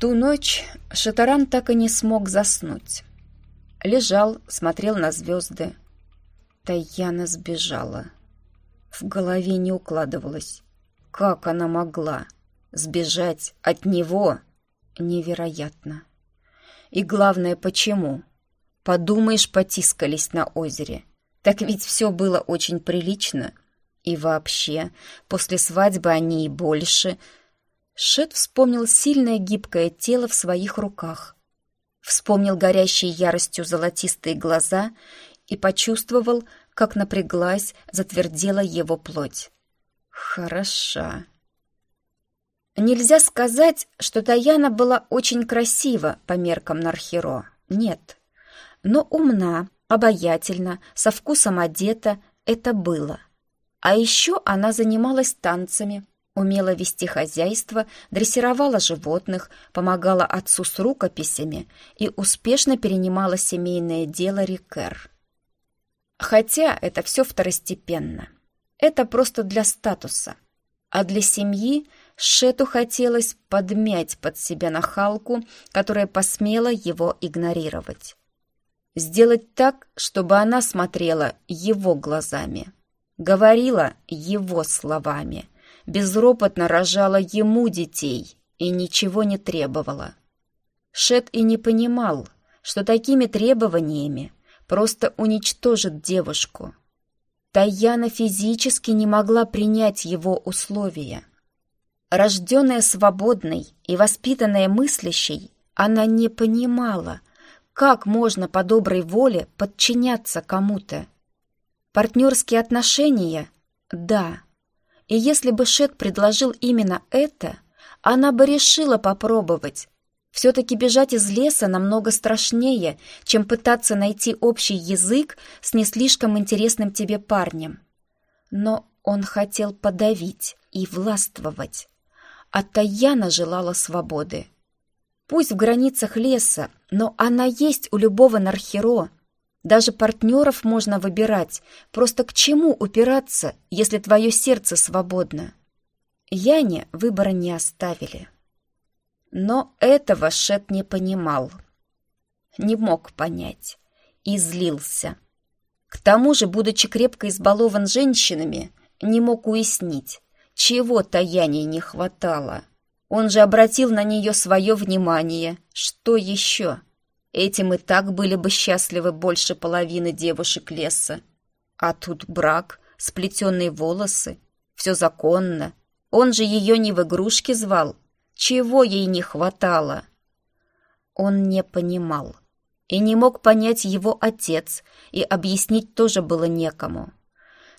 ту ночь Шатаран так и не смог заснуть. Лежал, смотрел на звезды. Таяна сбежала. В голове не укладывалось. Как она могла сбежать от него? Невероятно. И главное, почему? Подумаешь, потискались на озере. Так ведь все было очень прилично. И вообще, после свадьбы они и больше. Шет вспомнил сильное гибкое тело в своих руках. Вспомнил горящие яростью золотистые глаза и почувствовал, как напряглась, затвердела его плоть. Хороша. Нельзя сказать, что Таяна была очень красива по меркам Нархеро. Нет. Но умна, обаятельна, со вкусом одета — это было. А еще она занималась танцами, умела вести хозяйство, дрессировала животных, помогала отцу с рукописями и успешно перенимала семейное дело Рикер. Хотя это все второстепенно. Это просто для статуса. А для семьи Шету хотелось подмять под себя нахалку, которая посмела его игнорировать. Сделать так, чтобы она смотрела его глазами, говорила его словами, безропотно рожала ему детей и ничего не требовала. Шет и не понимал, что такими требованиями просто уничтожит девушку. Таяна физически не могла принять его условия. Рожденная свободной и воспитанная мыслящей, она не понимала, как можно по доброй воле подчиняться кому-то? Партнерские отношения? Да. И если бы Шет предложил именно это, она бы решила попробовать. Все-таки бежать из леса намного страшнее, чем пытаться найти общий язык с не слишком интересным тебе парнем. Но он хотел подавить и властвовать. А Таяна желала свободы. Пусть в границах леса, но она есть у любого нархеро. Даже партнеров можно выбирать. Просто к чему упираться, если твое сердце свободно? Яне выбора не оставили. Но этого Шет не понимал. Не мог понять. И злился. К тому же, будучи крепко избалован женщинами, не мог уяснить, чего Таяне не хватало — он же обратил на нее свое внимание. Что еще? Этим и так были бы счастливы больше половины девушек леса. А тут брак, сплетенные волосы. Все законно. Он же ее не в игрушки звал. Чего ей не хватало? Он не понимал. И не мог понять его отец, и объяснить тоже было некому.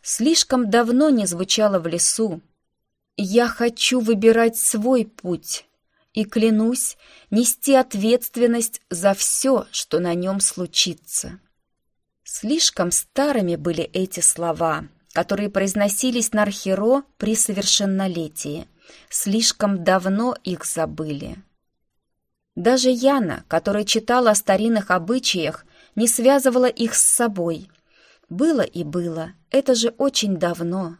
Слишком давно не звучало в лесу, я хочу выбирать свой путь и, клянусь, нести ответственность за все, что на нем случится. Слишком старыми были эти слова, которые произносились на Архиро при совершеннолетии. Слишком давно их забыли. Даже Яна, которая читала о старинных обычаях, не связывала их с собой. Было и было, это же очень давно.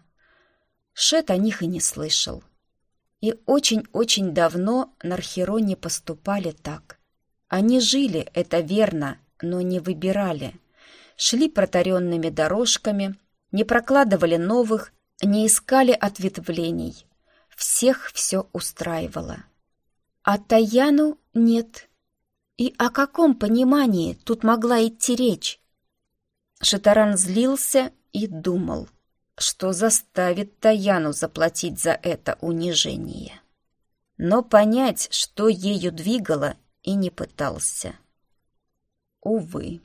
Шет о них и не слышал. И очень-очень давно на Архероне поступали так. Они жили, это верно, но не выбирали. Шли протаренными дорожками, не прокладывали новых, не искали ответвлений. Всех все устраивало. А Таяну нет. И о каком понимании тут могла идти речь? Шатаран злился и думал что заставит Таяну заплатить за это унижение. Но понять, что ею двигало, и не пытался. Увы.